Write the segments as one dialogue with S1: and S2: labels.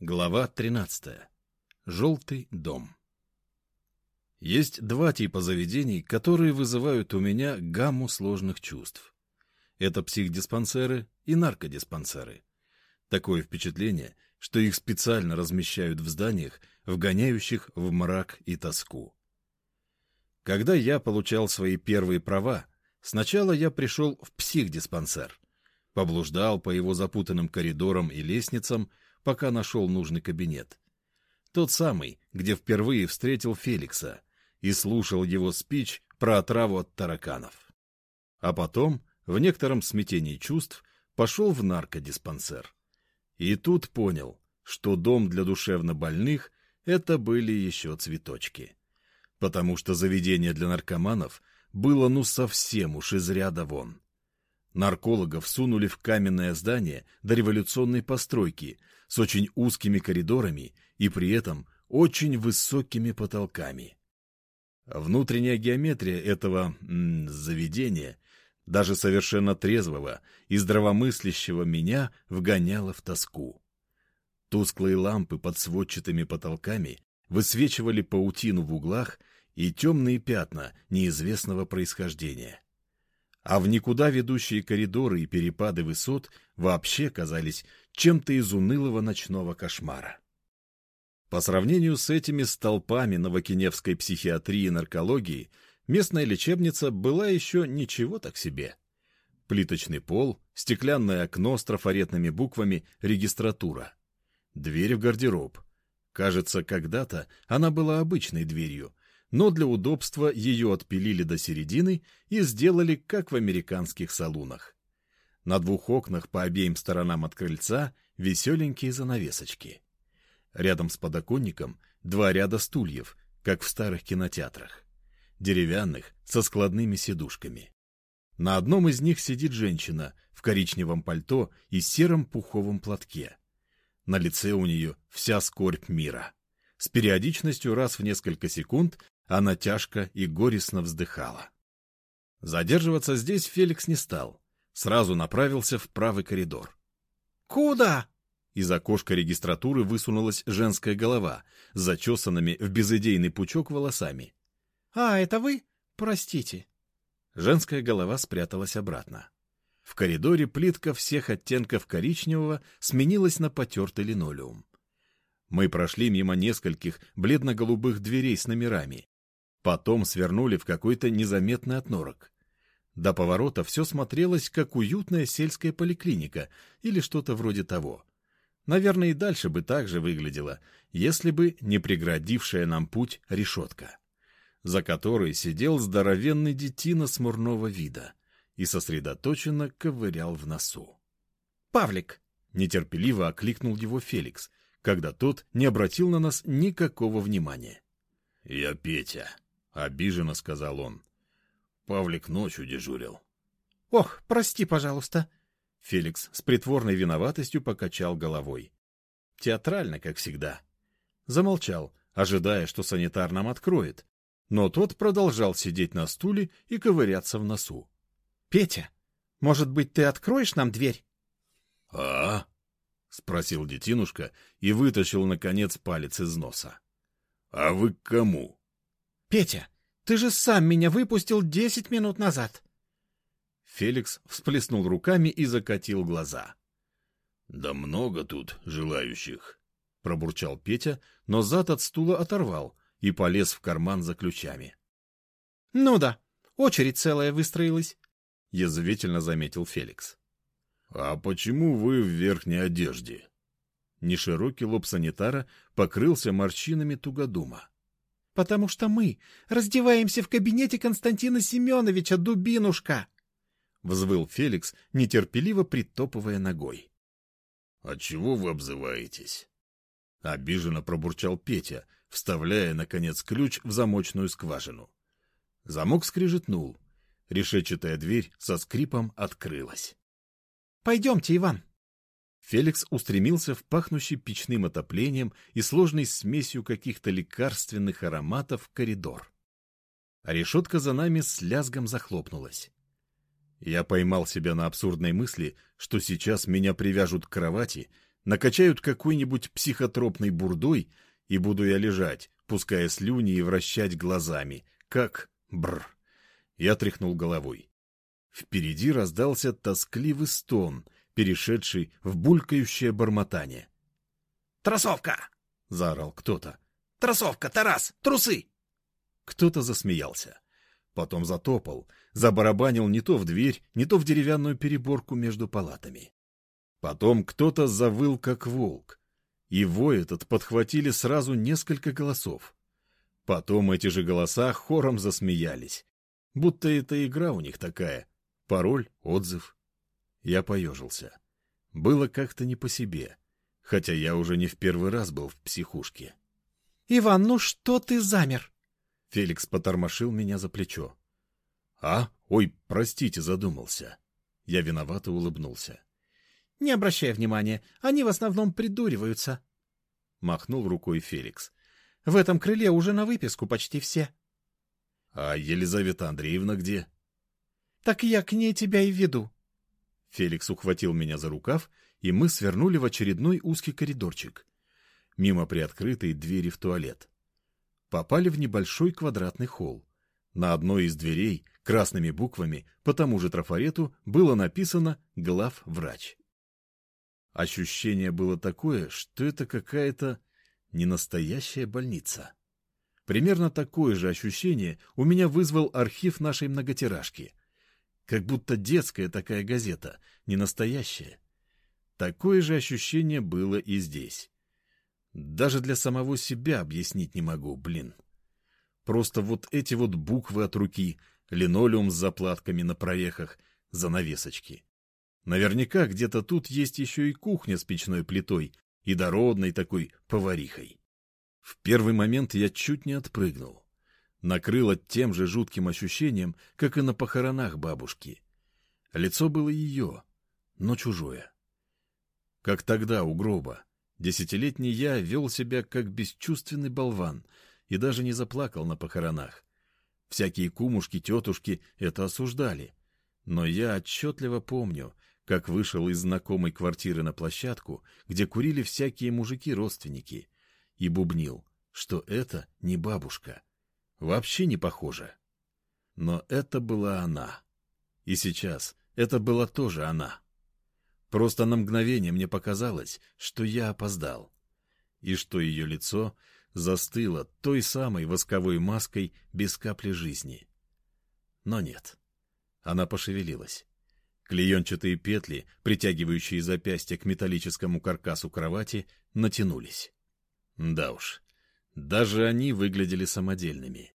S1: Глава 13. Желтый дом. Есть два типа заведений, которые вызывают у меня гамму сложных чувств. Это психдиспансеры и наркодиспансеры. Такое впечатление, что их специально размещают в зданиях, вгоняющих в мрак и тоску. Когда я получал свои первые права, сначала я пришел в психдиспансер, поблуждал по его запутанным коридорам и лестницам, пока нашел нужный кабинет. Тот самый, где впервые встретил Феликса и слушал его спич про отраву от тараканов. А потом, в некотором смятении чувств, пошел в наркодиспансер. И тут понял, что дом для душевнобольных — это были еще цветочки. Потому что заведение для наркоманов было ну совсем уж из ряда вон. Наркологов сунули в каменное здание до революционной постройки с очень узкими коридорами и при этом очень высокими потолками. Внутренняя геометрия этого м, заведения, даже совершенно трезвого и здравомыслящего меня, вгоняла в тоску. Тусклые лампы под сводчатыми потолками высвечивали паутину в углах и темные пятна неизвестного происхождения а в никуда ведущие коридоры и перепады высот вообще казались чем-то из унылого ночного кошмара. По сравнению с этими столпами новокиневской психиатрии и наркологии, местная лечебница была еще ничего так себе. Плиточный пол, стеклянное окно с трафаретными буквами «Регистратура». Дверь в гардероб. Кажется, когда-то она была обычной дверью, но для удобства ее отпилили до середины и сделали, как в американских салунах. На двух окнах по обеим сторонам от крыльца веселенькие занавесочки. Рядом с подоконником два ряда стульев, как в старых кинотеатрах. Деревянных, со складными сидушками. На одном из них сидит женщина в коричневом пальто и сером пуховом платке. На лице у нее вся скорбь мира. С периодичностью раз в несколько секунд она тяжко и горестно вздыхала. Задерживаться здесь Феликс не стал. Сразу направился в правый коридор.
S2: «Куда?»
S1: Из окошка регистратуры высунулась женская голова с зачесанными в безыдейный пучок волосами.
S2: «А, это вы? Простите».
S1: Женская голова спряталась обратно. В коридоре плитка всех оттенков коричневого сменилась на потертый линолеум. Мы прошли мимо нескольких бледно-голубых дверей с номерами, Потом свернули в какой-то незаметный отнорок. До поворота все смотрелось, как уютная сельская поликлиника или что-то вроде того. Наверное, и дальше бы так же выглядело, если бы не преградившая нам путь решетка, за которой сидел здоровенный детина смурного вида и сосредоточенно ковырял в носу.
S2: «Павлик!»
S1: — нетерпеливо окликнул его Феликс, когда тот не обратил на нас никакого внимания. «Я Петя», — обиженно сказал он. Павлик ночью дежурил.
S2: — Ох, прости, пожалуйста.
S1: Феликс с притворной виноватостью покачал головой. Театрально, как всегда. Замолчал, ожидая, что санитар нам откроет. Но тот продолжал сидеть на стуле и ковыряться в носу.
S2: — Петя, может быть, ты откроешь нам дверь?
S1: — А? — спросил детинушка и вытащил, наконец, палец из носа. — А вы к кому?
S2: Петя, ты же сам меня выпустил десять минут назад.
S1: Феликс всплеснул руками и закатил глаза. — Да много тут желающих, — пробурчал Петя, но зад от стула оторвал и полез в карман за ключами.
S2: — Ну да, очередь целая выстроилась, —
S1: язвительно заметил Феликс. — А почему вы в верхней одежде? Неширокий лоб санитара покрылся морщинами тугодума
S2: потому что мы раздеваемся в кабинете Константина Семеновича, дубинушка!»
S1: — взвыл Феликс, нетерпеливо притопывая ногой. — А чего вы обзываетесь? — обиженно пробурчал Петя, вставляя, наконец, ключ в замочную скважину. Замок скрижетнул. Решетчатая дверь со скрипом открылась.
S2: — Пойдемте, Иван,
S1: Феликс устремился в пахнущий печным отоплением и сложной смесью каких-то лекарственных ароматов коридор. А решетка за нами с лязгом захлопнулась. Я поймал себя на абсурдной мысли, что сейчас меня привяжут к кровати, Накачают какой-нибудь психотропной бурдой, и буду я лежать, пуская слюни и вращать глазами, как бр. Я тряхнул головой. Впереди раздался тоскливый стон, перешедший в булькающее бормотание.
S3: «Тросовка!»
S1: — заорал кто-то.
S3: «Тросовка, Тарас! Трусы!»
S1: Кто-то засмеялся. Потом затопал, забарабанил не то в дверь, не то в деревянную переборку между палатами. Потом кто-то завыл, как волк. И вой этот подхватили сразу несколько голосов. Потом эти же голоса хором засмеялись. Будто это игра у них такая. Пароль, отзыв. Я поежился. Было как-то не по себе, хотя я уже не в первый раз был в психушке.
S2: — Иван, ну что ты замер?
S1: Феликс потормошил меня за плечо. — А? Ой, простите, задумался. Я виновато улыбнулся.
S2: — Не обращай внимания, они в основном придуриваются.
S1: Махнул рукой Феликс.
S2: — В этом крыле уже на выписку почти все.
S1: — А Елизавета Андреевна где?
S2: — Так я к ней тебя и веду.
S1: Феликс ухватил меня за рукав, и мы свернули в очередной узкий коридорчик. Мимо приоткрытой двери в туалет. Попали в небольшой квадратный холл. На одной из дверей красными буквами по тому же трафарету было написано «Главврач». Ощущение было такое, что это какая-то ненастоящая больница. Примерно такое же ощущение у меня вызвал архив нашей многотиражки. Как будто детская такая газета, не настоящая. Такое же ощущение было и здесь. Даже для самого себя объяснить не могу, блин. Просто вот эти вот буквы от руки, линолеум с заплатками на проехах, занавесочки. Наверняка где-то тут есть еще и кухня с печной плитой и дородной такой поварихой. В первый момент я чуть не отпрыгнул. Накрыло тем же жутким ощущением, как и на похоронах бабушки. Лицо было ее, но чужое. Как тогда у гроба. Десятилетний я вел себя как бесчувственный болван и даже не заплакал на похоронах. Всякие кумушки, тетушки это осуждали. Но я отчетливо помню, как вышел из знакомой квартиры на площадку, где курили всякие мужики-родственники, и бубнил, что это не бабушка. Вообще не похоже. Но это была она. И сейчас это была тоже она. Просто на мгновение мне показалось, что я опоздал, и что ее лицо застыло той самой восковой маской без капли жизни. Но нет. Она пошевелилась. Клеенчатые петли, притягивающие запястья к металлическому каркасу кровати, натянулись. Да уж, даже они выглядели самодельными.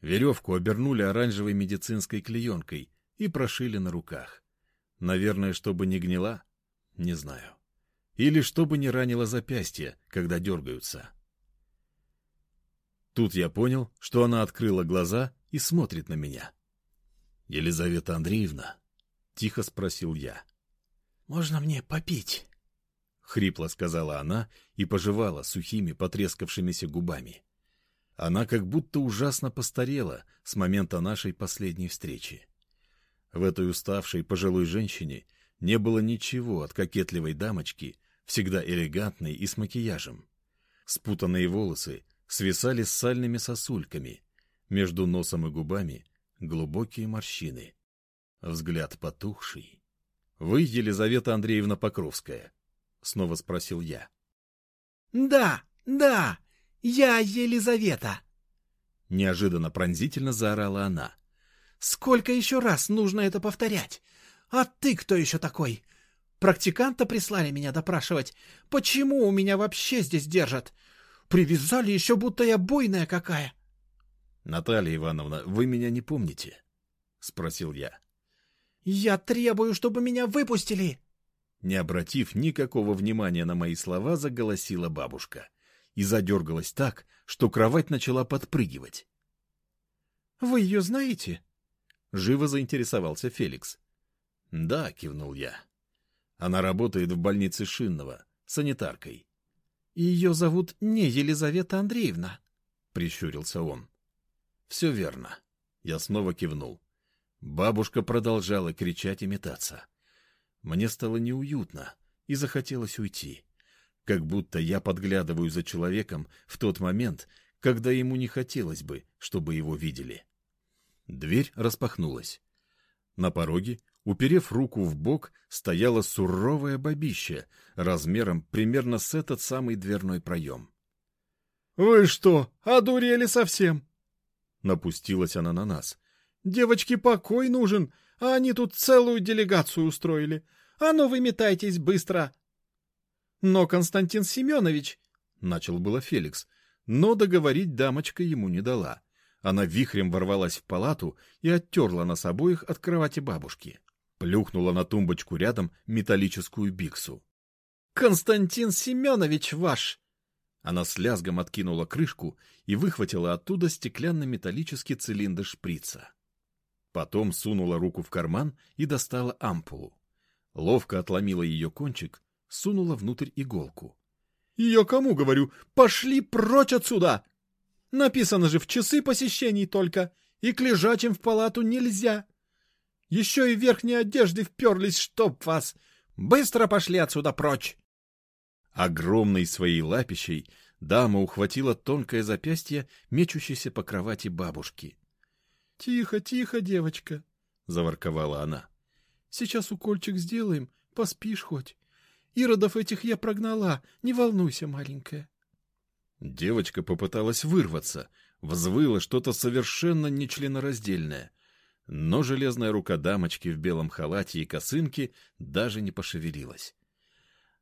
S1: Веревку обернули оранжевой медицинской клеенкой и прошили на руках. Наверное, чтобы не гнила? Не знаю. Или чтобы не ранило запястье, когда дергаются. Тут я понял, что она открыла глаза и смотрит на меня. — Елизавета Андреевна? Тихо спросил я.
S2: «Можно мне попить?»
S1: Хрипло сказала она и пожевала сухими потрескавшимися губами. Она как будто ужасно постарела с момента нашей последней встречи. В этой уставшей пожилой женщине не было ничего от кокетливой дамочки, всегда элегантной и с макияжем. Спутанные волосы свисали с сальными сосульками, между носом и губами глубокие морщины. Взгляд потухший. — Вы Елизавета Андреевна Покровская? — снова спросил я.
S2: — Да, да, я Елизавета!
S1: — неожиданно пронзительно заорала она.
S2: — Сколько еще раз нужно это повторять? А ты кто еще такой? Практиканта прислали меня допрашивать. Почему у меня вообще здесь держат? Привязали еще, будто я бойная какая.
S1: — Наталья Ивановна, вы меня не помните? — спросил я.
S2: «Я требую, чтобы меня выпустили!»
S1: Не обратив никакого внимания на мои слова, заголосила бабушка и задергалась так, что кровать начала подпрыгивать.
S2: «Вы ее знаете?»
S1: — живо заинтересовался Феликс. «Да», — кивнул я. «Она работает в больнице Шинного, санитаркой».
S2: «Ее зовут не Елизавета Андреевна», —
S1: прищурился он. «Все верно». Я снова кивнул. Бабушка продолжала кричать и метаться. Мне стало неуютно и захотелось уйти. как будто я подглядываю за человеком в тот момент, когда ему не хотелось бы, чтобы его видели. Дверь распахнулась. На пороге, уперев руку в бок, стояла суровая бабища, размером примерно с этот самый дверной проем.
S2: — Вы что, одурели совсем?
S1: Напустилась она на нас.
S2: — Девочке покой нужен, а они тут целую делегацию устроили. А ну вы метайтесь быстро, но Константин Семенович...
S1: — начал было Феликс, но договорить дамочка ему не дала. Она вихрем ворвалась в палату и оттерла нас обоих от кровати бабушки. Плюхнула на тумбочку рядом металлическую биксу.
S2: — Константин Семенович ваш!
S1: Она с лязгом откинула крышку и выхватила оттуда стеклянно-металлический цилиндр шприца. Потом сунула руку в карман и достала ампулу. Ловко отломила ее кончик сунула внутрь иголку.
S2: — Я кому говорю? Пошли прочь отсюда! Написано же в часы посещений только, и к лежачим в палату нельзя. Еще и верхней одежды вперлись, чтоб вас! Быстро пошли отсюда прочь!
S1: Огромной своей лапищей дама ухватила тонкое запястье, мечущейся по кровати бабушки.
S2: — Тихо, тихо, девочка, — заворковала она. — Сейчас укольчик сделаем, поспишь хоть. Иродов этих я прогнала, не волнуйся, маленькая.
S1: Девочка попыталась вырваться, взвыла что-то совершенно нечленораздельное. Но железная рука дамочки в белом халате и косынке даже не пошевелилась.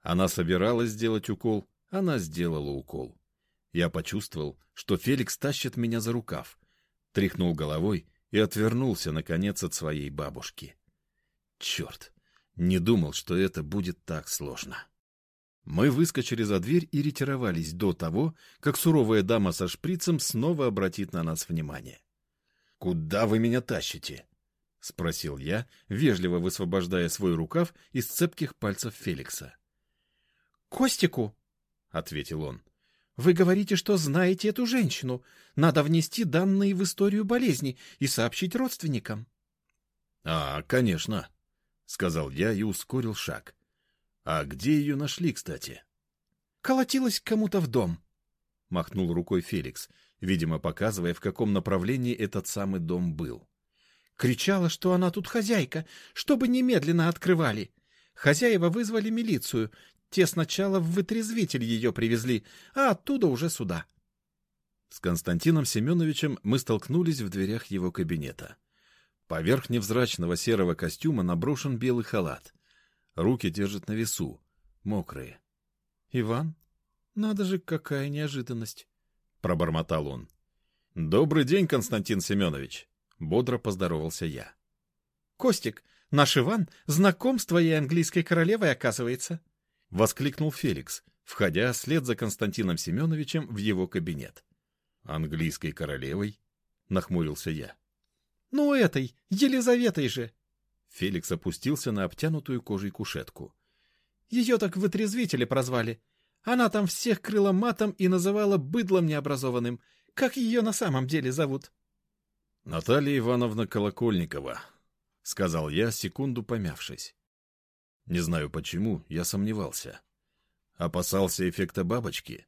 S1: Она собиралась сделать укол, она сделала укол. Я почувствовал, что Феликс тащит меня за рукав, тряхнул головой и отвернулся, наконец, от своей бабушки. Черт! Не думал, что это будет так сложно. Мы выскочили за дверь и ретировались до того, как суровая дама со шприцем снова обратит на нас внимание. — Куда вы меня тащите? — спросил я, вежливо высвобождая свой рукав из цепких пальцев Феликса.
S2: — Костику, — ответил он. — Вы говорите, что знаете эту женщину. Надо внести данные в историю болезни и сообщить родственникам.
S1: — А, конечно, — сказал я и ускорил шаг. «А где ее нашли, кстати?»
S2: «Колотилась кому-то в дом», —
S1: махнул рукой Феликс, видимо, показывая, в каком направлении этот самый дом был.
S2: «Кричала, что она тут хозяйка, чтобы немедленно открывали. Хозяева вызвали милицию. Те сначала в вытрезвитель ее привезли, а оттуда уже сюда».
S1: С Константином Семеновичем мы столкнулись в дверях его кабинета. Поверх невзрачного серого костюма наброшен белый халат. Руки держит на весу, мокрые.
S2: — Иван, надо же, какая неожиданность!
S1: — пробормотал он. — Добрый день, Константин Семенович! — бодро поздоровался я.
S2: — Костик, наш Иван знаком с твоей английской королевой, оказывается!
S1: — воскликнул Феликс, входя вслед за Константином Семеновичем в его кабинет. — Английской королевой? — нахмурился я.
S2: Ну, этой, Елизаветой же.
S1: Феликс опустился на обтянутую кожей кушетку.
S2: Ее так вытрезвители прозвали. Она там всех крыла матом и называла быдлом необразованным. Как ее на самом деле зовут?
S1: — Наталья Ивановна Колокольникова, — сказал я, секунду помявшись. Не знаю почему, я сомневался. Опасался эффекта бабочки.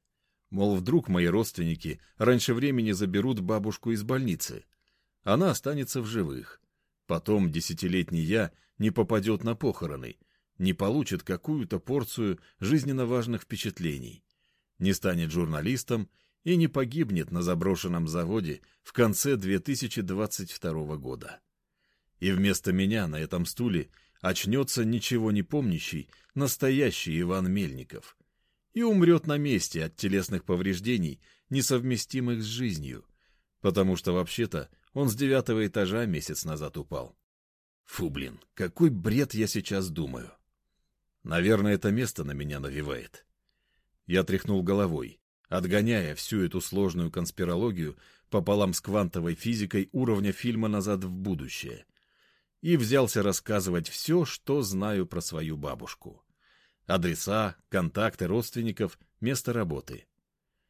S1: Мол, вдруг мои родственники раньше времени заберут бабушку из больницы — она останется в живых. Потом десятилетний я не попадет на похороны, не получит какую-то порцию жизненно важных впечатлений, не станет журналистом и не погибнет на заброшенном заводе в конце 2022 года. И вместо меня на этом стуле очнется ничего не помнящий настоящий Иван Мельников и умрет на месте от телесных повреждений, несовместимых с жизнью, потому что вообще-то он с девятого этажа месяц назад упал. Фу, блин, какой бред я сейчас думаю. Наверное, это место на меня навевает. Я тряхнул головой, отгоняя всю эту сложную конспирологию пополам с квантовой физикой уровня фильма «Назад в будущее», и взялся рассказывать все, что знаю про свою бабушку. Адреса, контакты родственников, место работы.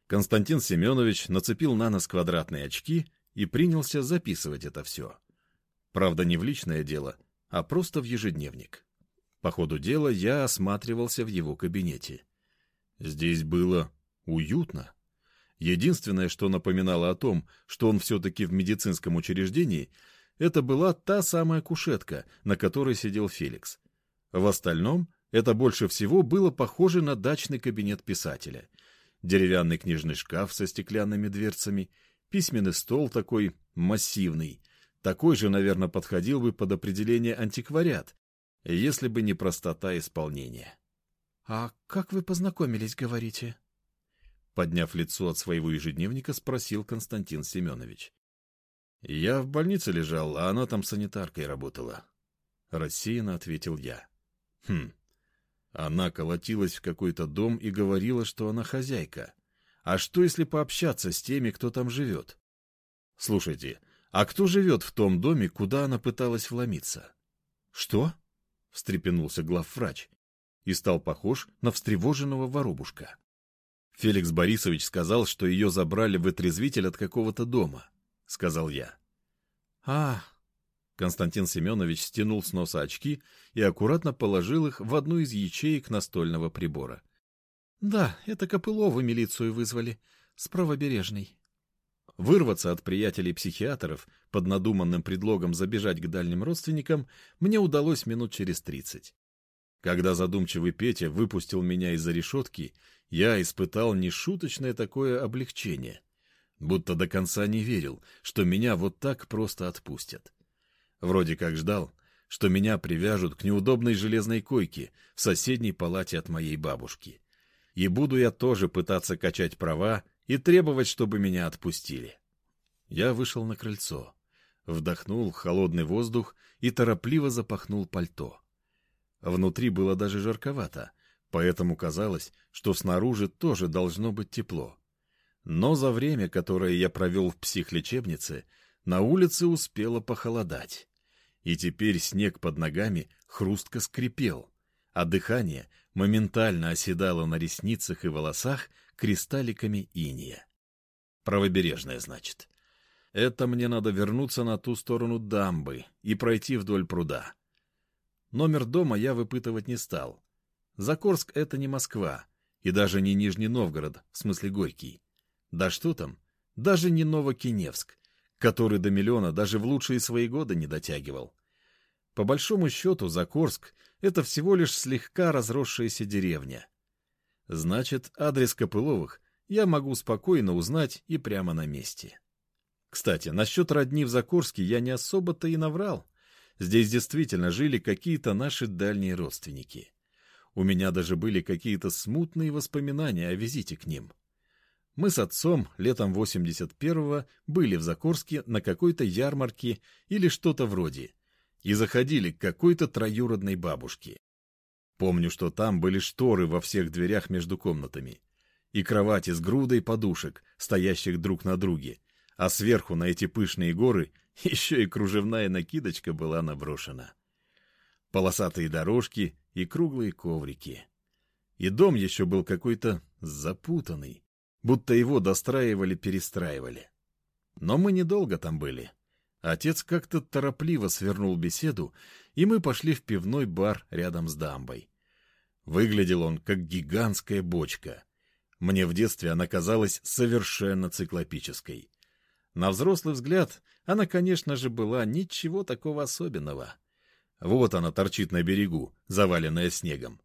S1: Константин Семенович нацепил на нос квадратные очки и принялся записывать это все. Правда, не в личное дело, а просто в ежедневник. По ходу дела я осматривался в его кабинете. Здесь было уютно. Единственное, что напоминало о том, что он все-таки в медицинском учреждении, это была та самая кушетка, на которой сидел Феликс. В остальном это больше всего было похоже на дачный кабинет писателя. Деревянный книжный шкаф со стеклянными дверцами, письменный стол такой массивный. Такой же, наверное, подходил бы под определение антиквариат, если бы не простота исполнения.
S2: — А как вы познакомились, говорите?
S1: Подняв лицо от своего ежедневника, спросил Константин Семенович. — Я в больнице лежал, а она там санитаркой работала. Рассеянно ответил я. — Хм. Она колотилась в какой-то дом и говорила, что она хозяйка. А что, если пообщаться с теми, кто там живет? Слушайте, а кто живет в том доме, куда она пыталась вломиться? — Что? — встрепенулся главврач и стал похож на встревоженного воробушка. Феликс Борисович сказал, что ее забрали в отрезвитель от какого-то дома, — сказал я.
S2: — А,
S1: Константин Семенович стянул с носа очки и аккуратно положил их в одну из ячеек настольного прибора.
S2: — Да, это Копыловы милицию вызвали, с правобережной.
S1: Вырваться от приятелей-психиатров под надуманным предлогом забежать к дальним родственникам мне удалось минут через тридцать. Когда задумчивый Петя выпустил меня из-за решетки, я испытал нешуточное такое облегчение, будто до конца не верил, что меня вот так просто отпустят. Вроде как ждал, что меня привяжут к неудобной железной койке в соседней палате от моей бабушки. И буду я тоже пытаться качать права и требовать, чтобы меня отпустили. Я вышел на крыльцо, вдохнул холодный воздух и торопливо запахнул пальто. Внутри было даже жарковато, поэтому казалось, что снаружи тоже должно быть тепло. Но за время, которое я провел в психлечебнице, на улице успело похолодать. И теперь снег под ногами хрустко скрипел, а дыхание моментально оседало на ресницах и волосах кристалликами иния. Правобережная, значит. Это мне надо вернуться на ту сторону дамбы и пройти вдоль пруда. Номер дома я выпытывать не стал. Закорск — это не Москва, и даже не Нижний Новгород, в смысле Горький. Да что там, даже не Новокиневск, который до миллиона даже в лучшие свои годы не дотягивал. По большому счету, Закорск — это всего лишь слегка разросшаяся деревня. Значит, адрес Копыловых я могу спокойно узнать и прямо на месте. Кстати, насчет родни в Закорске я не особо-то и наврал. Здесь действительно жили какие-то наши дальние родственники. У меня даже были какие-то смутные воспоминания о визите к ним. Мы с отцом летом 81-го были в Закорске на какой-то ярмарке или что-то вроде и заходили к какой-то троюродной бабушке. Помню, что там были шторы во всех дверях между комнатами и кровати с грудой подушек, стоящих друг на друге, а сверху на эти пышные горы еще и кружевная накидочка была наброшена. Полосатые дорожки и круглые коврики. И дом еще был какой-то запутанный, будто его достраивали-перестраивали. Но мы недолго там были. Отец как-то торопливо свернул беседу, и мы пошли в пивной бар рядом с дамбой. Выглядел он как гигантская бочка. Мне в детстве она казалась совершенно циклопической. На взрослый взгляд она, конечно же, была ничего такого особенного. Вот она торчит на берегу, заваленная снегом.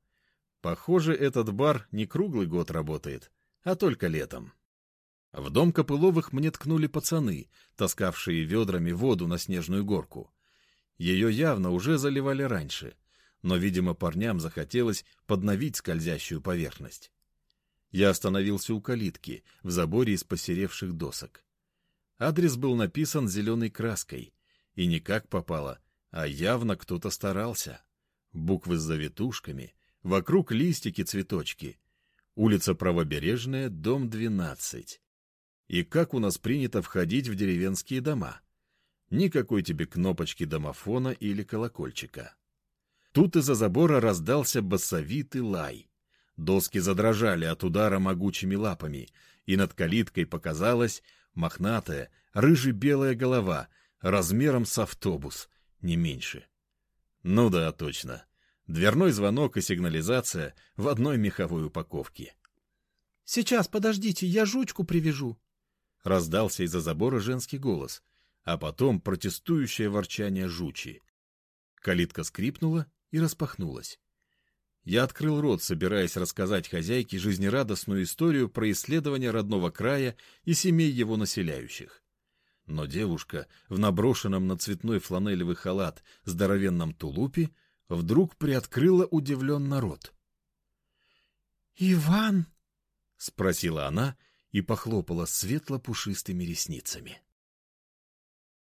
S1: Похоже, этот бар не круглый год работает, а только летом. В дом Копыловых мне ткнули пацаны, таскавшие ведрами воду на снежную горку. Ее явно уже заливали раньше, но, видимо, парням захотелось подновить скользящую поверхность. Я остановился у калитки в заборе из посеревших досок. Адрес был написан зеленой краской, и не как попало, а явно кто-то старался. Буквы с завитушками, вокруг листики-цветочки. Улица Правобережная, дом 12. И как у нас принято входить в деревенские дома? Никакой тебе кнопочки домофона или колокольчика. Тут из-за забора раздался басовитый лай. Доски задрожали от удара могучими лапами, и над калиткой показалась мохнатая, рыже-белая голова, размером с автобус, не меньше. Ну да, точно. Дверной звонок и сигнализация в одной меховой упаковке.
S2: Сейчас, подождите, я жучку привяжу.
S1: Раздался из-за забора женский голос, а потом протестующее ворчание жучи. Калитка скрипнула и распахнулась. Я открыл рот, собираясь рассказать хозяйке жизнерадостную историю про исследование родного края и семей его населяющих. Но девушка в наброшенном на цветной фланелевый халат здоровенном тулупе вдруг приоткрыла удивленно рот.
S2: «Иван?»
S1: — спросила она и похлопала светло-пушистыми ресницами.